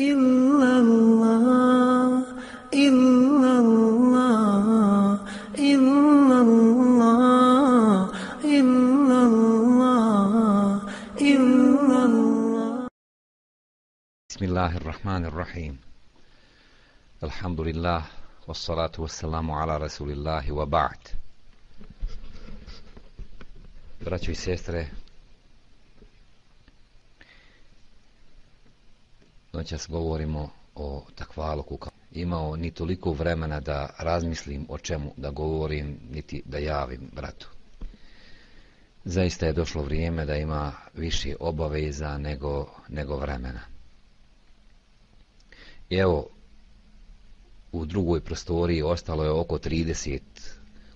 إلا الله إلا الله إلا الله إلا الله إلا الله بسم الله الرحمن الرحيم الحمد لله والصلاة والسلام على رسول الله وبعد Braćo i Znači, noćas govorimo o takvaluku. Imao ni toliko vremena da razmislim o čemu da govorim, niti da javim bratu. Zaista je došlo vrijeme da ima više obaveza nego, nego vremena. I evo, u drugoj prostoriji ostalo je oko 30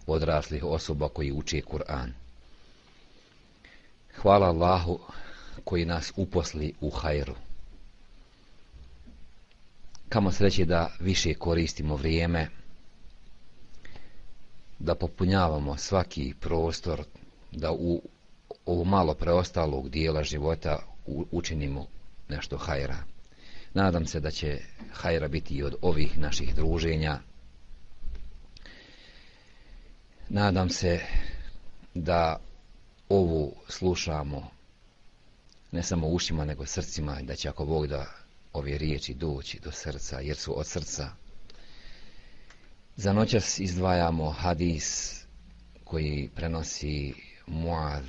odraslih osoba koji uče Kur'an. Hvala Allahu koji nas uposli u hajru. Kamo sreće da više koristimo vrijeme, da popunjavamo svaki prostor, da u ovo malo preostalog dijela života učinimo nešto hajra. Nadam se da će hajra biti i od ovih naših druženja. Nadam se da ovu slušamo ne samo ušima nego srcima da će ako Bog da ove riječi doći do srca jer su od srca. Za noćas izdvajamo hadis koji prenosi Muad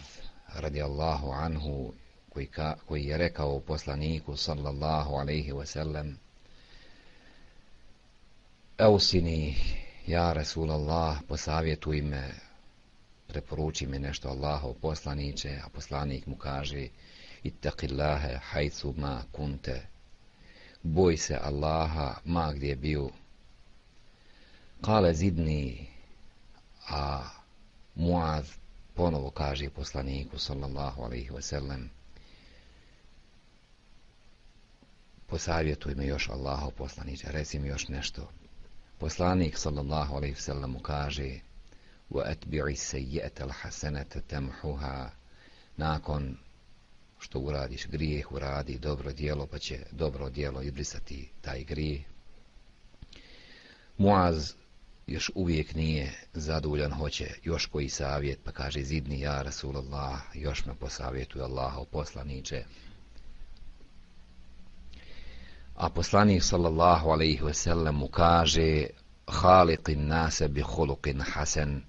radijallahu anhu koji, ka, koji je rekao poslaniku sallallahu alaihi wasallam Eusini ja Rasulallah posavjetuj me preporuči mi nešto Allahov poslaniće. A poslanik mu kaže ittaqillaha haythu ma kunte boj se Allaha ma gdje bio kale zidni a Muaz ponovo kaže poslaniku sallallahu alaihi wasallam posavjetuj me još Allaho poslaniče, reci mi još nešto. Poslanik sallallahu alaihi sallam mu kaže wa atbi'i sejjeta al-hasanata nakon što uradiš grijeh, uradi dobro dijelo, pa će dobro dijelo izbrisati taj grijeh. Muaz još uvijek nije zadovoljan, hoće još koji savjet, pa kaže zidni ja Rasulallah, još me posavjetuje Allaho poslaniče. A poslanik sallallahu alaihi ve sellem mu kaže Haliqin nase bi huluqin hasan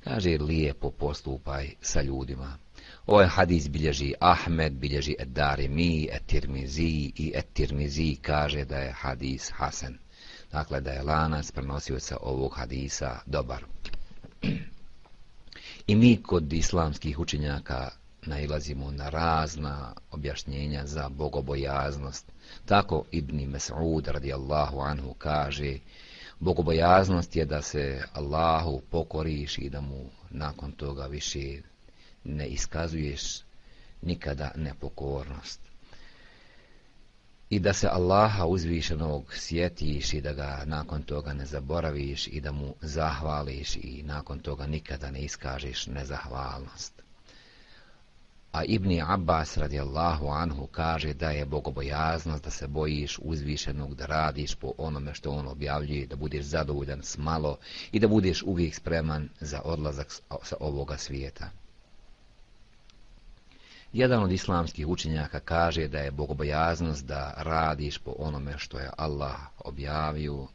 kaže lijepo postupaj sa ljudima. Ovaj hadis bilježi Ahmed, bilježi Ed-Darimi, Ed-Tirmizi i Ed-Tirmizi kaže da je hadis Hasan. Dakle, da je lanac prenosioca ovog hadisa dobar. I mi kod islamskih učenjaka nailazimo na razna objašnjenja za bogobojaznost. Tako Ibn Mas'ud radijallahu anhu kaže bogobojaznost je da se Allahu pokoriš i da mu nakon toga više ne iskazuješ nikada nepokornost. I da se Allaha uzvišenog sjetiš i da ga nakon toga ne zaboraviš i da mu zahvališ i nakon toga nikada ne iskažeš nezahvalnost. A Ibni Abbas radijallahu anhu kaže da je bogobojaznost, da se bojiš uzvišenog, da radiš po onome što on objavljuje, da budeš zadovoljan s malo i da budeš uvijek spreman za odlazak sa ovoga svijeta. Jedan od islamskih učenjaka kaže da je bogobojaznost da radiš po onome što je Allah objavio,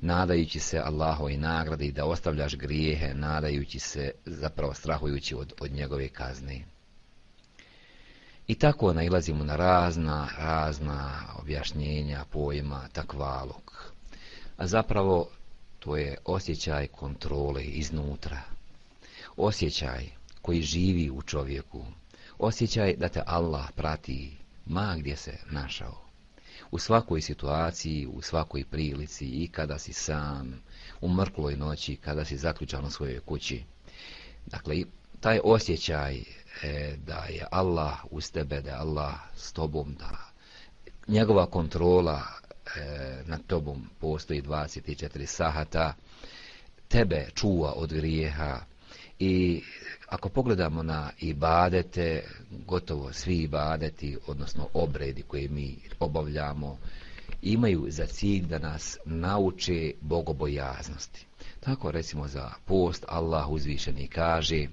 nadajući se Allahove nagradi i da ostavljaš grijehe, nadajući se, zapravo strahujući od, od njegove kazne. I tako nailazimo na razna, razna objašnjenja pojma takvalog. A zapravo to je osjećaj kontrole iznutra. Osjećaj koji živi u čovjeku. Osjećaj da te Allah prati ma gdje se našao. U svakoj situaciji, u svakoj prilici i kada si sam, u mrkloj noći, kada si zaključan u svojoj kući. Dakle, taj osjećaj e, da je Allah uz tebe, da je Allah s tobom, da njegova kontrola e, nad tobom postoji 24 sahata, tebe čuva od grijeha I ako pogledamo na ibadete, gotovo svi ibadeti, odnosno obredi koje mi obavljamo, imaju za cilj da nas nauče bogobojaznosti. Tako recimo za post Allah uzvišeni kaže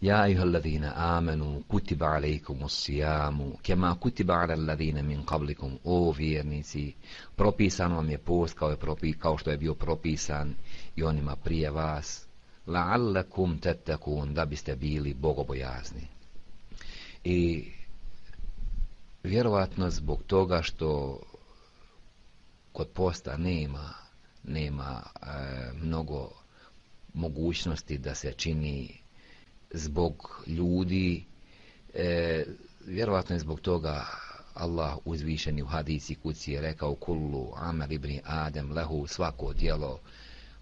Ja ayuha alladhina amanu kutiba alaykum usijamu kema kama kutiba ala alladhina min qablikum o vjernici propisan vam je post kao je propi kao što je bio propisan i onima prije vas la'allakum tattaqun da biste bili bogobojazni. I vjerovatno zbog toga što kod posta nema nema e, mnogo mogućnosti da se čini zbog ljudi e, vjerovatno je zbog toga Allah uzvišeni u hadisi kuci je rekao kullu amar ibn Adem lehu svako djelo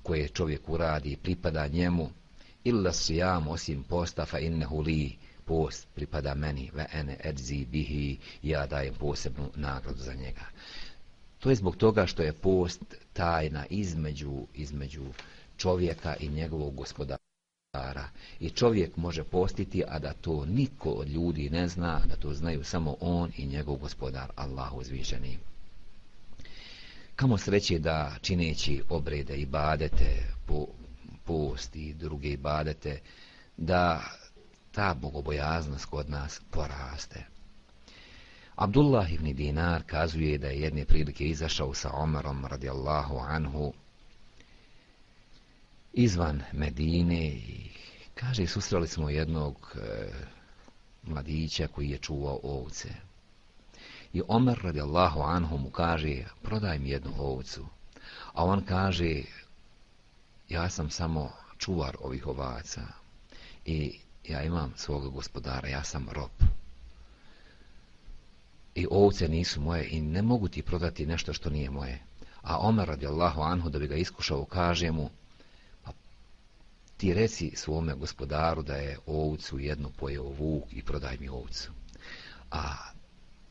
koje čovjek uradi pripada njemu illa sijam osim posta fa innehu li post pripada meni ve ene edzi bihi ja dajem posebnu nagradu za njega. To je zbog toga što je post tajna između između čovjeka i njegovog gospodara. I čovjek može postiti a da to niko od ljudi ne zna da to znaju samo on i njegov gospodar Allah uzvišeni kamo sreće da čineći obrede i badete po post i druge i badete da ta bogobojaznost kod nas poraste Abdullah ibn Dinar kazuje da je jedne prilike izašao sa Omerom radijallahu anhu izvan Medine i kaže susreli smo jednog e, mladića koji je čuvao ovce. I Omer radijallahu anhu mu kaže prodaj mi jednu ovcu. A on kaže ja sam samo čuvar ovih ovaca i ja imam svog gospodara, ja sam rob. I ovce nisu moje i ne mogu ti prodati nešto što nije moje. A Omer radijallahu anhu da bi ga iskušao kaže mu pa ti reci svome gospodaru da je ovcu jednu pojeo vuk i prodaj mi ovcu. A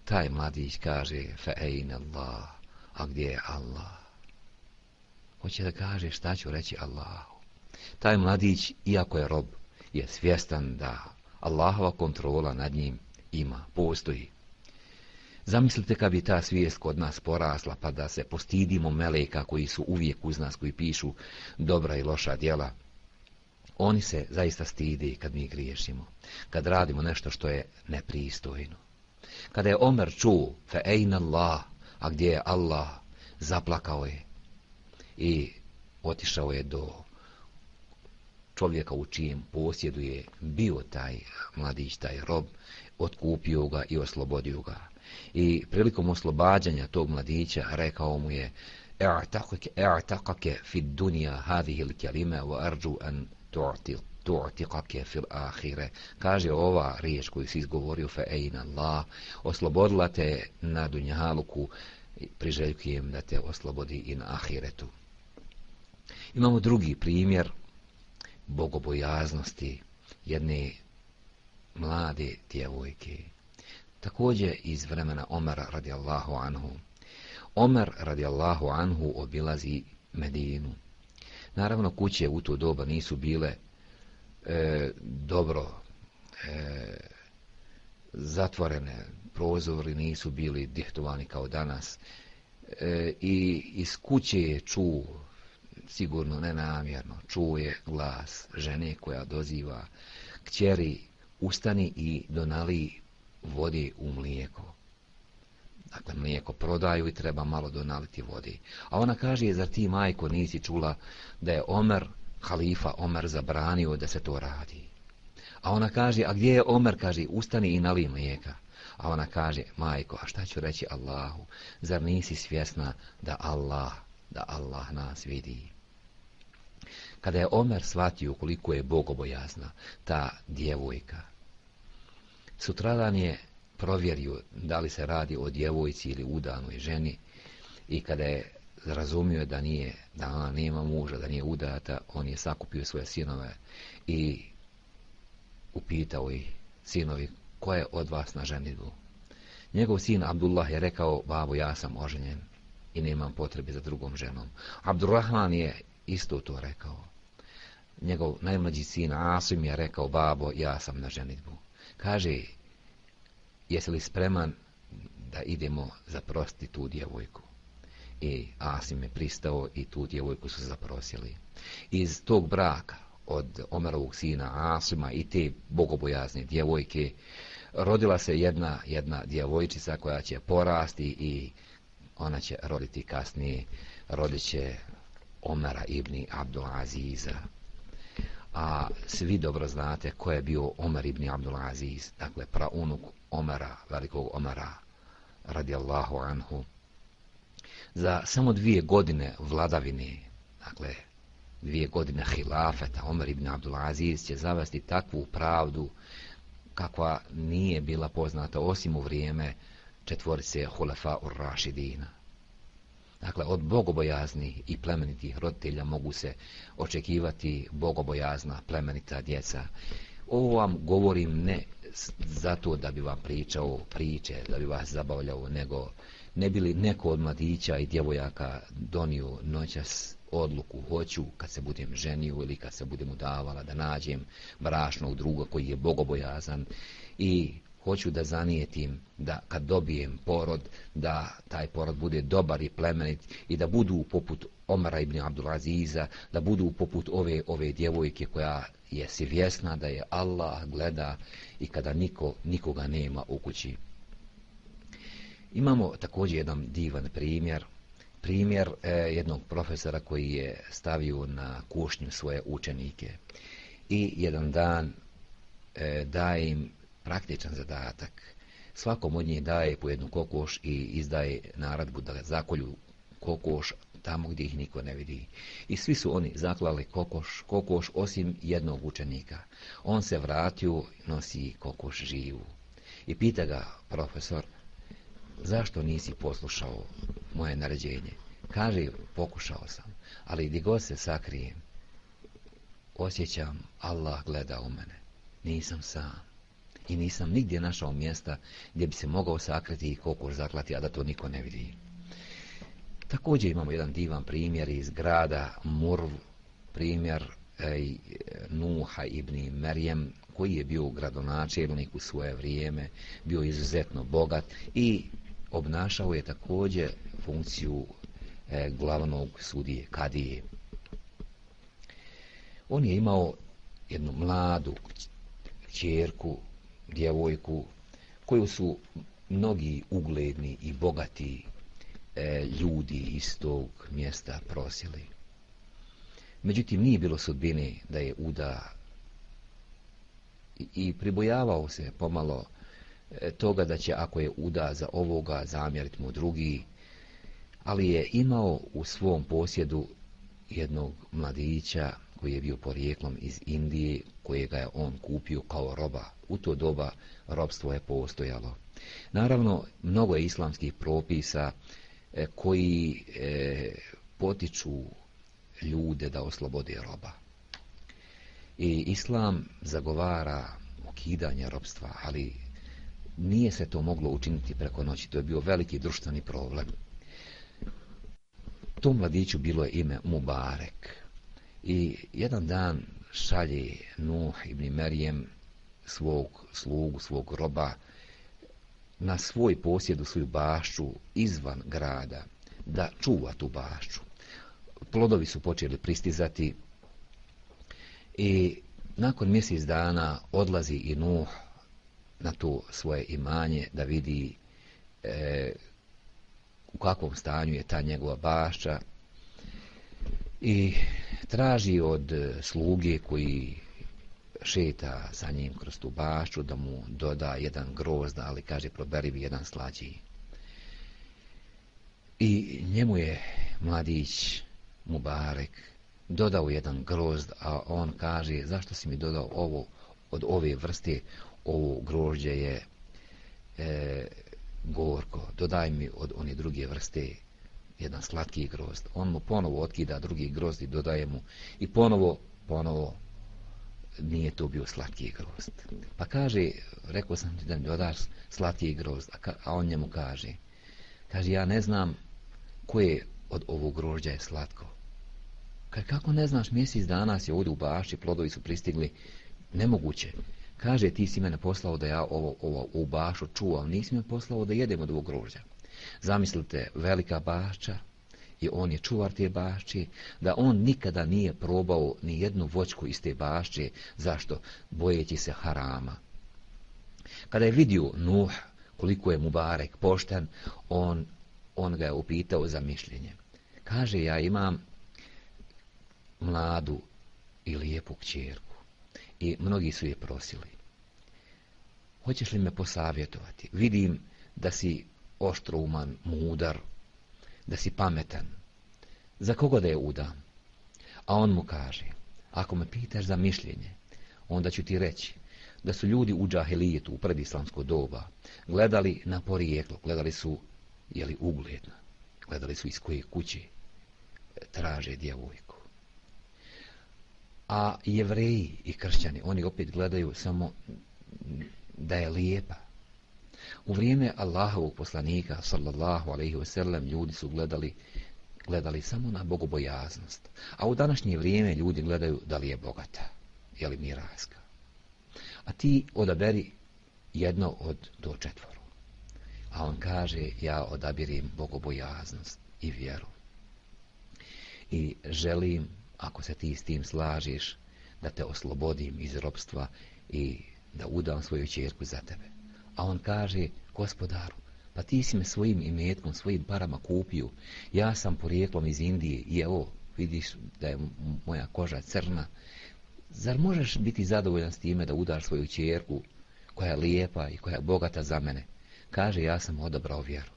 taj mladić kaže fa Allah, a gdje je Allah? Hoće da kaže šta ću reći Allahu. Taj mladić, iako je rob, je svjestan da Allahova kontrola nad njim ima, postoji. Zamislite kad bi ta svijest kod nas porasla pa da se postidimo meleka koji su uvijek uz nas, koji pišu dobra i loša djela, Oni se zaista stidi kad mi griješimo, kad radimo nešto što je nepristojno. Kada je Omer čuo, fe ejna Allah, a gdje je Allah, zaplakao je i otišao je do čovjeka u čijem posjedu je bio taj mladić, taj rob, otkupio ga i oslobodio ga. I prilikom oslobađanja tog mladića rekao mu je, e'ataqake fi dunja hadihil kelime wa arđu an tu'ti tu'tiqake fil ahire. Kaže ova riječ koju si izgovorio fe ejna Allah, oslobodila te na dunjaluku, priželjkujem da te oslobodi i na ahiretu. Imamo drugi primjer bogobojaznosti jedne mlade djevojke. Također iz vremena Omara radijallahu anhu. Omer radijallahu anhu obilazi Medinu. Naravno, kuće u to doba nisu bile e, dobro e, zatvorene, prozori nisu bili dihtovani kao danas. E, I iz kuće je čuo, sigurno nenamjerno, čuje glas žene koja doziva kćeri ustani i donali vodi u mlijeko. Dakle, mlijeko prodaju i treba malo donaliti vodi. A ona kaže, zar ti, majko, nisi čula da je Omer, halifa Omer, zabranio da se to radi? A ona kaže, a gdje je Omer? Kaže, ustani i nali mlijeka. A ona kaže, majko, a šta ću reći Allahu? Zar nisi svjesna da Allah, da Allah nas vidi? Kada je Omer shvatio koliko je bogobojazna ta djevojka, sutradan je provjerio da li se radi o djevojci ili udanoj ženi i kada je razumio da nije da ona nema muža, da nije udata, on je sakupio svoje sinove i upitao ih sinovi ko je od vas na ženitbu. Njegov sin Abdullah je rekao, babo, ja sam oženjen i nemam potrebe za drugom ženom. Abdurrahman je isto to rekao. njegov najmlađi sin Asim je rekao, babo, ja sam na ženitbu. Kaže, jesi li spreman da idemo za prostitu djevojku? I Asim je pristao i tu djevojku su zaprosili. Iz tog braka od Omerovog sina Asima i te bogobojazne djevojke rodila se jedna, jedna djevojčica koja će porasti i ona će roditi kasnije, rodit će Omera ibn Abdul Aziza. A svi dobro znate ko je bio Omer ibn Abdul Aziz, dakle praunuk Omera, velikog Omera, radijallahu anhu. Za samo dvije godine vladavine, dakle, dvije godine hilafeta, Omer ibn Abdulaziz će zavesti takvu pravdu kakva nije bila poznata osim u vrijeme četvorice Hulefa ur Rašidina. Dakle, od bogobojazni i plemenitih roditelja mogu se očekivati bogobojazna plemenita djeca. Ovo vam govorim ne zato da bi vam pričao priče, da bi vas zabavljao, nego ne bili neko od mladića i djevojaka donio noćas odluku, hoću kad se budem ženio ili kad se budem udavala da nađem brašnog druga koji je bogobojazan i hoću da zanijetim da kad dobijem porod, da taj porod bude dobar i plemenit i da budu poput Omara ibn Abdulaziza, da budu poput ove ove djevojke koja je svjesna da je Allah gleda i kada niko, nikoga nema u kući. Imamo također jedan divan primjer, primjer e, jednog profesora koji je stavio na kušnju svoje učenike i jedan dan e, daje im praktičan zadatak. Svakom od njih daje po jednu kokoš i izdaje naradbu da zakolju kokoš tamo gdje ih niko ne vidi. I svi su oni zaklali kokoš, kokoš osim jednog učenika. On se vratio, nosi kokoš živu. I pita ga profesor, zašto nisi poslušao moje naređenje? Kaže, pokušao sam, ali gdje god se sakrijem, osjećam, Allah gleda u mene. Nisam sam. I nisam nigdje našao mjesta gdje bi se mogao sakriti i kokoš zaklati, a da to niko ne vidi. Također imamo jedan divan primjer iz grada Murv, primjer ej, Nuha ibn Merjem, koji je bio gradonačelnik u svoje vrijeme, bio izuzetno bogat i obnašao je također funkciju e, glavnog sudije, kadije. On je imao jednu mladu čerku, djevojku, koju su mnogi ugledni i bogati e, ljudi iz tog mjesta prosili. Međutim, nije bilo sudbine da je uda i, i pribojavao se pomalo E, toga da će ako je uda za ovoga zamjeriti mu drugi, ali je imao u svom posjedu jednog mladića koji je bio porijeklom iz Indije, kojega je on kupio kao roba. U to doba robstvo je postojalo. Naravno, mnogo je islamskih propisa e, koji e, potiču ljude da oslobode roba. I islam zagovara ukidanje robstva, ali nije se to moglo učiniti preko noći. To je bio veliki društveni problem. Tom mladiću bilo je ime Mubarek. I jedan dan šalje Nuh ibn Merijem svog slugu, svog roba na svoj posjed u svoju bašću izvan grada da čuva tu bašću. Plodovi su počeli pristizati i nakon mjesec dana odlazi i Nuh na to svoje imanje da vidi e, u kakvom stanju je ta njegova bašća i traži od e, sluge koji šeta sa njim kroz tu bašću da mu doda jedan grozd, ali kaže proberi bi jedan slađi. I njemu je mladić Mubarek dodao jedan grozd, a on kaže zašto si mi dodao ovo od ove vrste, ovo grožđe je e, gorko, dodaj mi od one druge vrste jedan slatki grozd. On mu ponovo otkida drugi grozd i dodaje mu i ponovo, ponovo nije to bio slatki grozd. Pa kaže, rekao sam ti da mi dodaš slatki grozd, a, ka, a on njemu kaže, kaže, ja ne znam koje od ovog grožđa je slatko. Kaže, kako ne znaš, mjesec dana si ovdje u bašći, plodovi su pristigli, nemoguće. Kaže, ti si mene poslao da ja ovo, ovo u bašu čuvam, nisi me poslao da jedemo od ovog grožđa. Zamislite, velika bašća, i on je čuvar te bašće, da on nikada nije probao ni jednu voćku iz te bašće, zašto? Bojeći se harama. Kada je vidio Nuh, koliko je Mubarek pošten, on, on ga je upitao za mišljenje. Kaže, ja imam mladu i lijepu kćerku i mnogi su je prosili. Hoćeš li me posavjetovati? Vidim da si oštrouman, mudar, da si pametan. Za koga da je udam? A on mu kaže, ako me pitaš za mišljenje, onda ću ti reći da su ljudi u džahelijetu, u predislamsko doba, gledali na porijeklo, gledali su, jeli ugledna, gledali su iz koje kuće traže djevojku. A jevreji i kršćani, oni opet gledaju samo da je lijepa. U vrijeme Allahovog poslanika, sallallahu alaihi wasallam, ljudi su gledali, gledali samo na bogobojaznost. A u današnje vrijeme ljudi gledaju da li je bogata, je li miraska. A ti odaberi jedno od do četvoru. A on kaže, ja odabirim bogobojaznost i vjeru. I želim, ako se ti s tim slažiš, da te oslobodim iz robstva i da udam svoju čerku za tebe. A on kaže, gospodaru, pa ti si me svojim imetkom, svojim parama kupio. Ja sam porijeklom iz Indije i evo, vidiš da je moja koža crna. Zar možeš biti zadovoljan s time da udaš svoju čerku koja je lijepa i koja je bogata za mene? Kaže, ja sam odabrao vjeru.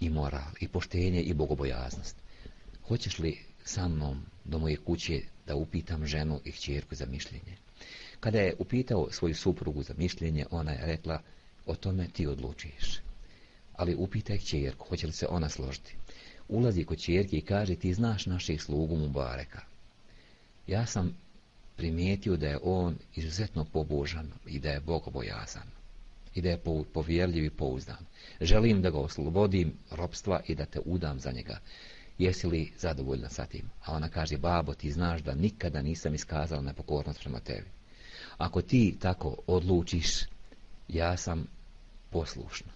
I moral, i poštenje, i bogobojaznost. Hoćeš li sa mnom do moje kuće da upitam ženu i hćerku za mišljenje? Kada je upitao svoju suprugu za mišljenje, ona je rekla, o tome ti odlučiš. Ali upitaj hćerku, hoće li se ona složiti. Ulazi kod hćerke i kaže, ti znaš naših slugu Mubareka. Ja sam primijetio da je on izuzetno pobožan i da je bogobojazan i da je povjerljiv i pouzdan. Želim da ga oslobodim robstva i da te udam za njega. Jesi li zadovoljna sa tim? A ona kaže, babo, ti znaš da nikada nisam iskazala nepokornost prema tebi. Ako ti tako odlučiš, ja sam poslušna.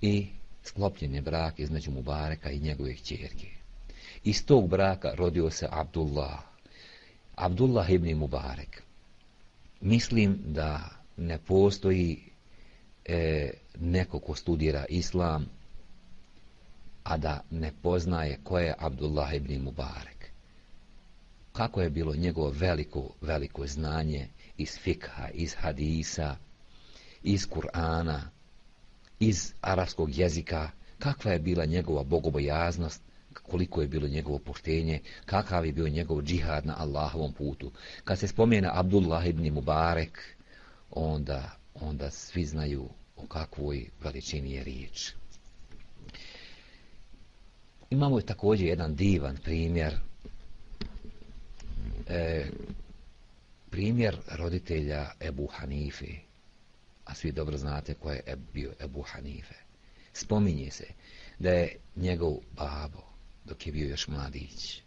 I sklopljen je brak između Mubareka i njegove čerke. Iz tog braka rodio se Abdullah. Abdullah ibn Mubarek. Mislim da ne postoji e, neko ko studira islam, a da ne poznaje ko je Abdullah ibn Mubarek. Kako je bilo njegovo veliko, veliko znanje iz fikha, iz hadisa, iz Kur'ana, iz arapskog jezika, kakva je bila njegova bogobojaznost, koliko je bilo njegovo poštenje, kakav je bio njegov džihad na Allahovom putu. Kad se spomene Abdullah ibn Mubarek, onda, onda svi znaju o kakvoj veličini je riječ. Imamo također jedan divan primjer e, primjer roditelja Ebu Hanife, a svi dobro znate ko je bio Ebu Hanife. Spominje se da je njegov babo, dok je bio još mladić,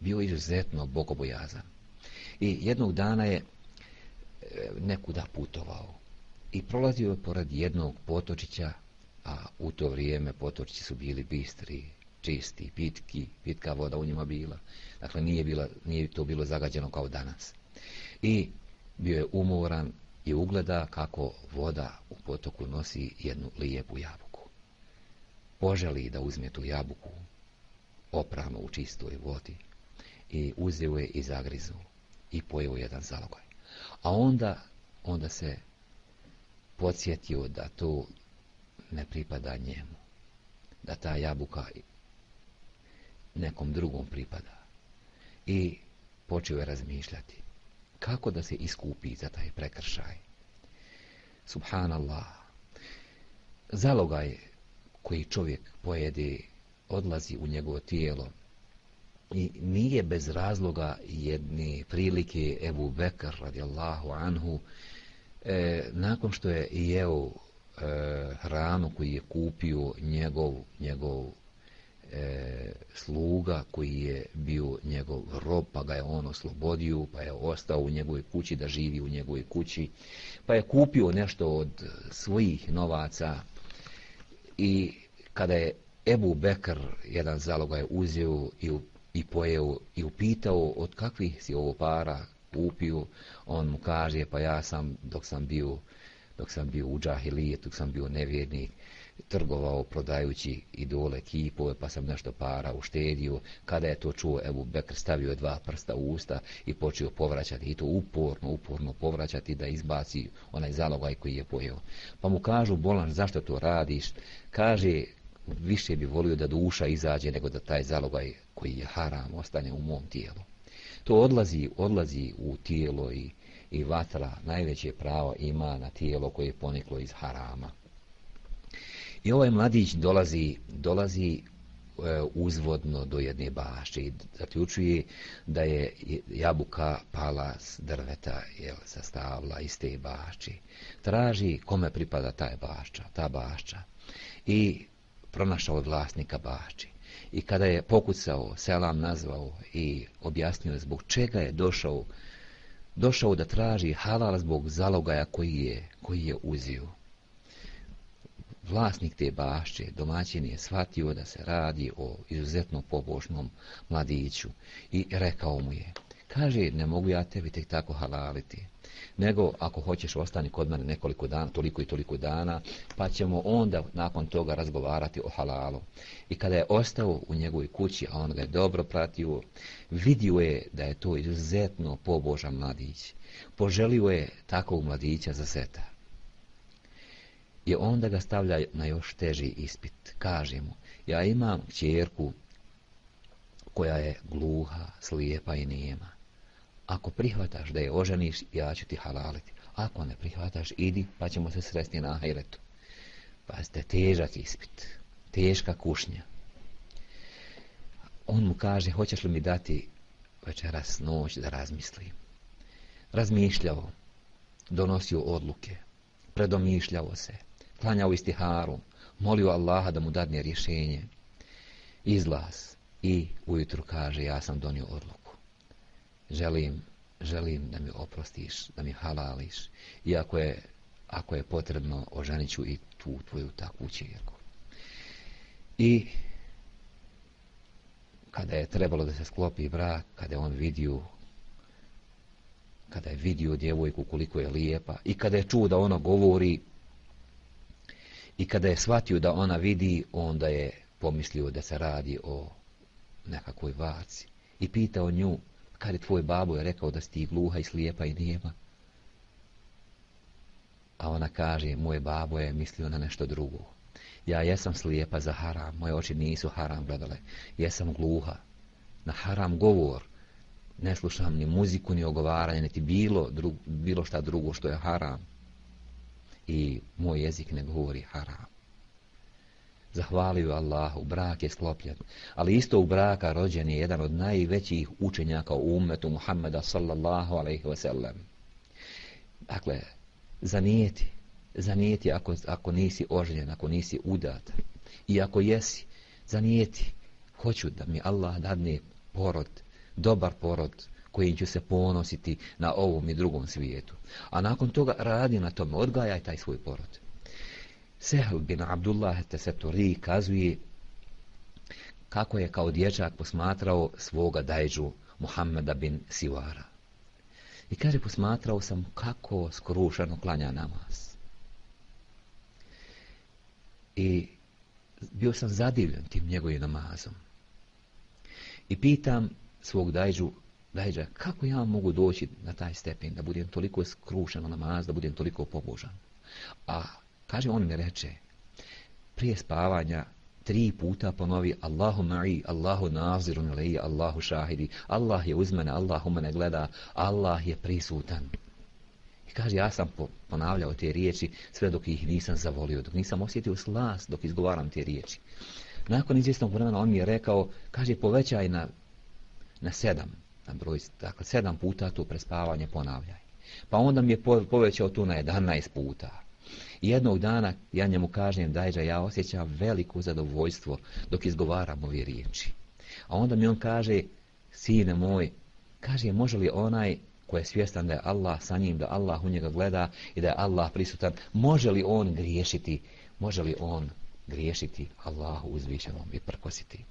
bio izuzetno bogobojazan. I jednog dana je e, nekuda putovao i prolazio je pored jednog potočića, a u to vrijeme potočići su bili bistri, čisti, pitki, pitka voda u njima bila. Dakle, nije, bila, nije to bilo zagađeno kao danas i bio je umoran i ugleda kako voda u potoku nosi jednu lijepu jabuku. Poželi da uzme tu jabuku oprano u čistoj vodi i uzeo je i zagrizu i pojeo jedan zalogaj. A onda, onda se podsjetio da to ne pripada njemu. Da ta jabuka nekom drugom pripada. I počeo je razmišljati kako da se iskupi za taj prekršaj. Subhanallah. Zalogaj koji čovjek pojede odlazi u njegovo tijelo i nije bez razloga jedne prilike Ebu Bekr radijallahu anhu e, nakon što je jeo e, hranu koji je kupio njegov, njegov e, sluga koji je bio njegov rob, pa ga je on oslobodio, pa je ostao u njegovoj kući da živi u njegovoj kući, pa je kupio nešto od svojih novaca i kada je Ebu Bekr jedan zaloga je uzeo i, i pojeo i upitao od kakvih si ovo para kupio, on mu kaže pa ja sam dok sam bio dok sam bio u džahilijet, dok sam bio nevjernik, trgovao prodajući idole kipove, pa sam nešto para uštedio. Kada je to čuo, Ebu Bekr stavio dva prsta u usta i počeo povraćati, i to uporno, uporno povraćati da izbaci onaj zalogaj koji je pojeo. Pa mu kažu, bolan, zašto to radiš? Kaže, više bi volio da duša izađe nego da taj zalogaj koji je haram ostane u mom tijelu. To odlazi, odlazi u tijelo i, i vatra najveće pravo ima na tijelo koje je poniklo iz harama. I ovaj mladić dolazi, dolazi e, uzvodno do jedne bašće i zaključuje da je jabuka pala s drveta jel, sa stavla iz te bašće. Traži kome pripada taj bašća, ta bašća. I pronašao vlasnika bašće. I kada je pokucao, selam nazvao i objasnio zbog čega je došao, došao da traži halal zbog zalogaja koji je, koji je uzio vlasnik te bašće, domaćin je shvatio da se radi o izuzetno pobožnom mladiću i rekao mu je, kaže, ne mogu ja tebi tek tako halaliti, nego ako hoćeš ostani kod mene nekoliko dana, toliko i toliko dana, pa ćemo onda nakon toga razgovarati o halalu. I kada je ostao u njegovoj kući, a on ga je dobro pratio, vidio je da je to izuzetno pobožan mladić. Poželio je takvog mladića za seta i onda ga stavlja na još teži ispit. Kaže mu, ja imam čerku koja je gluha, slijepa i nijema. Ako prihvataš da je oženiš, ja ću ti halaliti. Ako ne prihvataš, idi pa ćemo se sresti na ahiretu. Pa težak ispit, teška kušnja. On mu kaže, hoćeš li mi dati večeras noć da razmislim? Razmišljao, donosio odluke, predomišljavo se, klanjao istiharu, molio Allaha da mu dadne rješenje, izlaz i ujutru kaže ja sam donio odluku. Želim, želim da mi oprostiš, da mi halališ iako je, ako je potrebno oženit ću i tu tvoju takvu čirku. I kada je trebalo da se sklopi brak, kada je on vidio kada je vidio djevojku koliko je lijepa i kada je čuo da ona govori I kada je shvatio da ona vidi, onda je pomislio da se radi o nekakvoj vaci. I pitao nju, kad je tvoj babo je rekao da si ti gluha i slijepa i nijema? A ona kaže, moje babo je mislio na nešto drugo. Ja jesam slijepa za haram, moje oči nisu haram gledale. Jesam gluha. Na haram govor. Ne slušam ni muziku, ni ogovaranje, niti bilo, dru, bilo šta drugo što je haram i moj jezik ne govori haram. Zahvalio Allahu, brak je sklopljen, ali isto u braka rođen je jedan od najvećih učenjaka u umetu Muhammeda sallallahu alaihi wasallam. Dakle, zanijeti, zanijeti ako, ako nisi oženjen, ako nisi udat, i ako jesi, zanijeti, hoću da mi Allah dadne porod, dobar porod, kojim ću se ponositi na ovom i drugom svijetu. A nakon toga radi na tome, odgajaj taj svoj porod. Sehl bin Abdullah Teseturi kazuje kako je kao dječak posmatrao svoga dajđu Muhammeda bin Sivara. I kaže, posmatrao sam kako skrušeno klanja namaz. I bio sam zadivljen tim njegovim namazom. I pitam svog dajđu, Dajđa, kako ja mogu doći na taj stepen, da budem toliko skrušen na namaz, da budem toliko pobožan? A, kaže, on mi reče, prije spavanja, tri puta ponovi Allahu ma'i, Allahu nazirun leji, Allahu šahidi, Allah je uz mene, Allah u mene gleda, Allah je prisutan. I kaže, ja sam ponavljao te riječi sve dok ih nisam zavolio, dok nisam osjetio slas dok izgovaram te riječi. Nakon izvjesnog vremena on mi je rekao, kaže, povećaj na, na sedam na broj, dakle, sedam puta to prespavanje ponavljaj. Pa onda mi je povećao to na 11 puta. I jednog dana ja njemu kažem, dajđa, ja osjećam veliko zadovoljstvo dok izgovaram ove riječi. A onda mi on kaže, sine moj, kaže, može li onaj ko je svjestan da je Allah sa njim, da Allah u njega gleda i da je Allah prisutan, može li on griješiti, može li on griješiti Allahu uzvišenom i prkositi?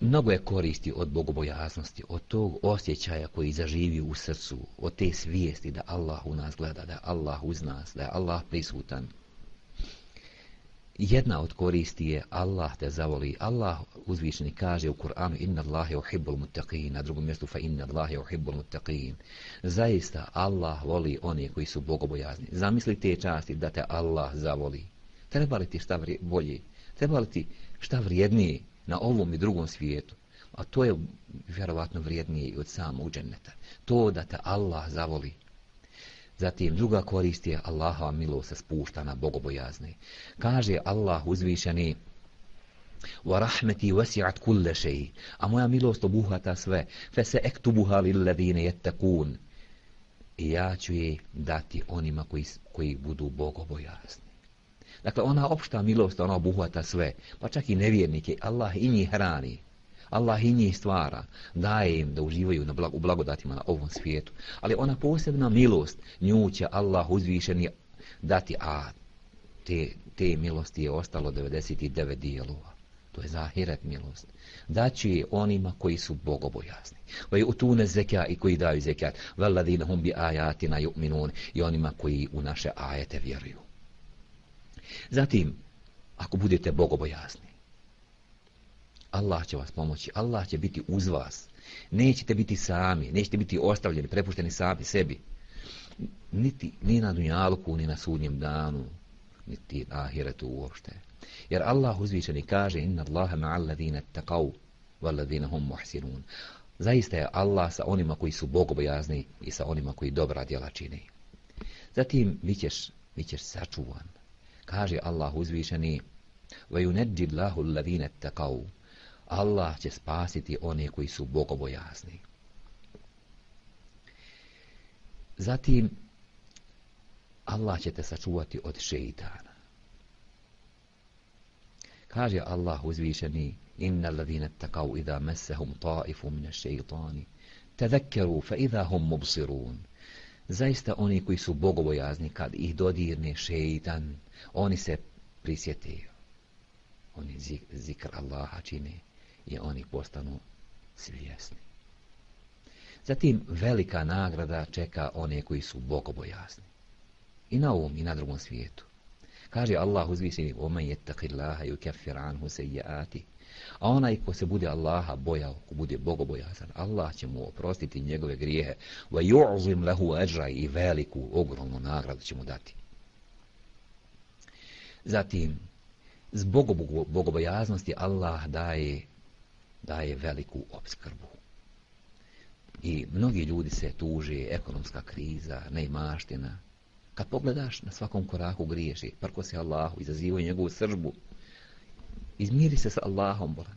Mnogo je koristi od bogobojaznosti, od tog osjećaja koji zaživi u srcu, od te svijesti da Allah u nas gleda, da Allah uz nas, da je Allah prisutan. Jedna od koristi je Allah te zavoli. Allah uzvišeni kaže u Kur'anu inna Allahe uhibbul muttaqin, na drugom mjestu fa inna Allahe uhibbul muttaqin. Zaista Allah voli one koji su bogobojazni. Zamisli te časti da te Allah zavoli. Treba li ti šta bolje? Treba li ti šta vrijednije na ovom i drugom svijetu? A to je vjerovatno vrijednije i od samog dženneta. To da te Allah zavoli. Zatim druga korist je Allahova milost se spušta na bogobojazne. Kaže Allah uzvišeni wa rahmeti wasi'at kulle šeji a moja milost obuhata sve fe se ektubuha lilladine jettakun i ja ću je dati onima koji, koji budu bogobojazni. Dakle, ona opšta milost, ona obuhvata sve, pa čak i nevjernike, Allah i njih hrani. Allah i njih stvara, daje im da uživaju na blag, u blagodatima na ovom svijetu. Ali ona posebna milost, nju će Allah uzvišeni dati, a te, te milosti je ostalo 99 dijelova. To je zahiret milost. Daći je onima koji su bogobojazni. Vaj utune zekja i koji daju zekjat. Valadina hum bi ajatina ju'minun. I onima koji u naše ajete vjeruju. Zatim, ako budete bogobojazni, Allah će vas pomoći, Allah će biti uz vas. Nećete biti sami, nećete biti ostavljeni, prepušteni sami sebi. Niti, ni na dunjalku, ni na sudnjem danu, niti na ahiretu uopšte. Jer Allah uzvišeni kaže inna Allahe ma'alladine taqav walladine hum muhsinun. Zaista je Allah sa onima koji su bogobojazni i sa onima koji dobra djela čini. Zatim bit ćeš, bit ćeš sačuvan. Kaže Allah uzvišeni وَيُنَدِّ اللَّهُ الَّذِينَ اتَّقَوْا Allah će spasiti one koji su bogobojazni. Zatim, Allah će te sačuvati od šeitana. Kaže Allah uzvišeni إِنَّ الَّذِينَ اتَّقَوْا إِذَا مَسَّهُمْ طَائِفٌ مِنَ الشَّيْطَانِ تَذَكَّرُوا فَإِذَا هُمْ مُبْصِرُونَ Zaista oni koji su bogobojazni, kad ih dodirne šeitan, oni se prisjetiju. Oni zikr Allaha čine i oni postanu svjesni. Zatim velika nagrada čeka one koji su bogobojazni. I na ovom i na drugom svijetu. Kaže Allah uzviseni, Oman jettaki Allaha ju kefir anhu sejati. A onaj ko se bude Allaha bojao, ko bude bogobojazan, Allah će mu oprostiti njegove grijehe. Va yu'zim lahu ajra i veliku, ogromnu nagradu će mu dati. Zatim, zbog bogobojaznosti Allah daje daje veliku obskrbu. I mnogi ljudi se tuže, ekonomska kriza, neimaština. Kad pogledaš, na svakom koraku griješi, prko se Allahu, izazivaju njegovu sržbu. Izmiri se sa Allahom, bolan.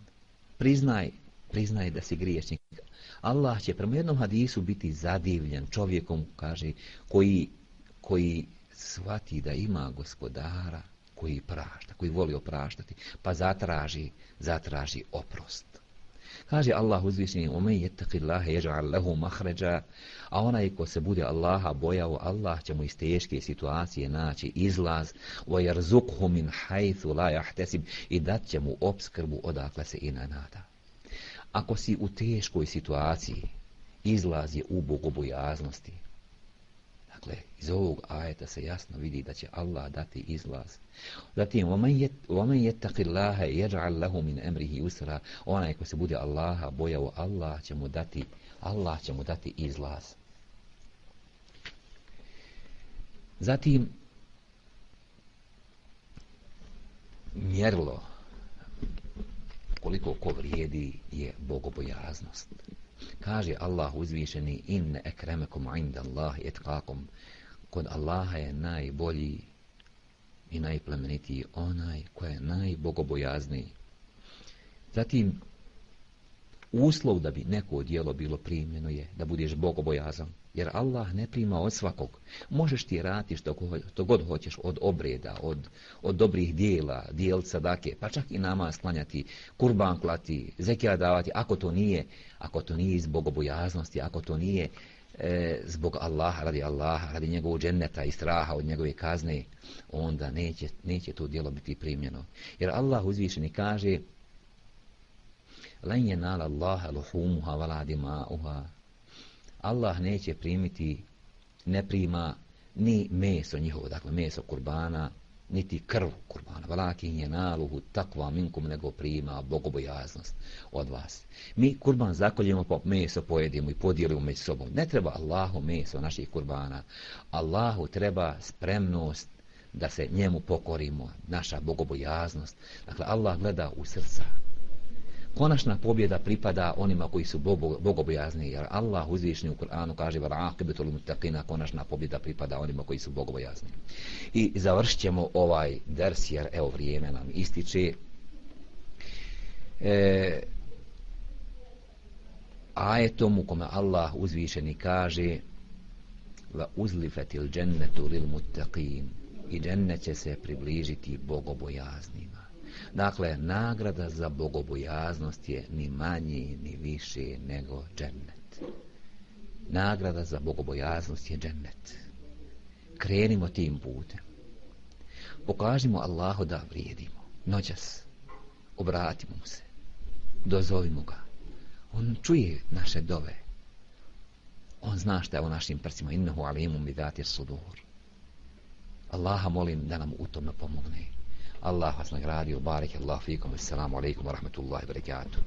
Priznaj, priznaj da si griješnik. Allah će prema jednom hadisu biti zadivljen čovjekom, kaže, koji, koji shvati da ima gospodara, koji prašta, koji voli opraštati, pa zatraži, zatraži oprost. Kaže Allah uzvišeni, umen jettaki Allahe jeđa'al lehu mahređa, a onaj ko se bude Allaha bojao, Allah će mu iz teške situacije naći izlaz, wa jarzukhu min hajthu la jahtesib, i dat će mu obskrbu odakle se ina nada. Ako si u teškoj situaciji, izlaz je u bogobojaznosti, Dakle, iz ovog ajeta se jasno vidi da će Allah dati izlaz. Zatim, وَمَنْ يَتَّقِ اللَّهَ يَجْعَلْ لَهُ مِنْ أَمْرِهِ usra Onaj ko se bude Allaha bojao, Allah će mu dati, Allah će mu dati izlaz. Zatim, mjerlo koliko ko vrijedi je bogobojaznost. Kaže Allah uzvišeni inne ekremekum inda Allah etkakum kod Allaha je najbolji i najplemenitiji onaj ko je najbogobojazniji. Zatim, uslov da bi neko dijelo bilo primljeno je da budeš bogobojazan. Jer Allah ne prima od svakog. Možeš ti raditi što, što god hoćeš od obreda, od, od dobrih dijela, dijelca dake, pa čak i nama sklanjati, kurban klati, zekija davati, ako to nije, ako to nije iz bogobojaznosti, ako to nije e, zbog Allaha, radi Allaha, radi njegovog dženneta i straha od njegove kazne, onda neće, neće to dijelo biti primljeno. Jer Allah uzvišeni kaže Len je nala Allaha luhumuha valadima uha Allah neće primiti, ne prima ni meso njihovo, dakle meso kurbana, niti krv kurbana. Valakin je naluhu takva minkum nego prima bogobojaznost od vas. Mi kurban zakoljemo po meso pojedimo i podijelimo među sobom. Ne treba Allahu meso naših kurbana. Allahu treba spremnost da se njemu pokorimo, naša bogobojaznost. Dakle, Allah gleda u srca konačna pobjeda pripada onima koji su bogobojazni, jer Allah uzvišnji u Kur'anu kaže vara akibetul konačna pobjeda pripada onima koji su bogobojazni. I završit ćemo ovaj ders, jer evo vrijeme nam ističe. E, ajetom u kome Allah uzvišeni kaže la uzlifetil džennetu lil mutaqin i džennet će se približiti bogobojaznima. Dakle, nagrada za bogobojaznost je ni manji, ni više nego džennet. Nagrada za bogobojaznost je džennet. Krenimo tim putem. Pokažimo Allahu da vrijedimo. Noćas. Obratimo mu se. Dozovimo ga. On čuje naše dove. On zna šta je u našim prsima. Innahu alimu mi dati sudur. Allaha molim da nam u tome pomogne. الله حسن رادي وبارك الله فيكم والسلام عليكم ورحمة الله وبركاته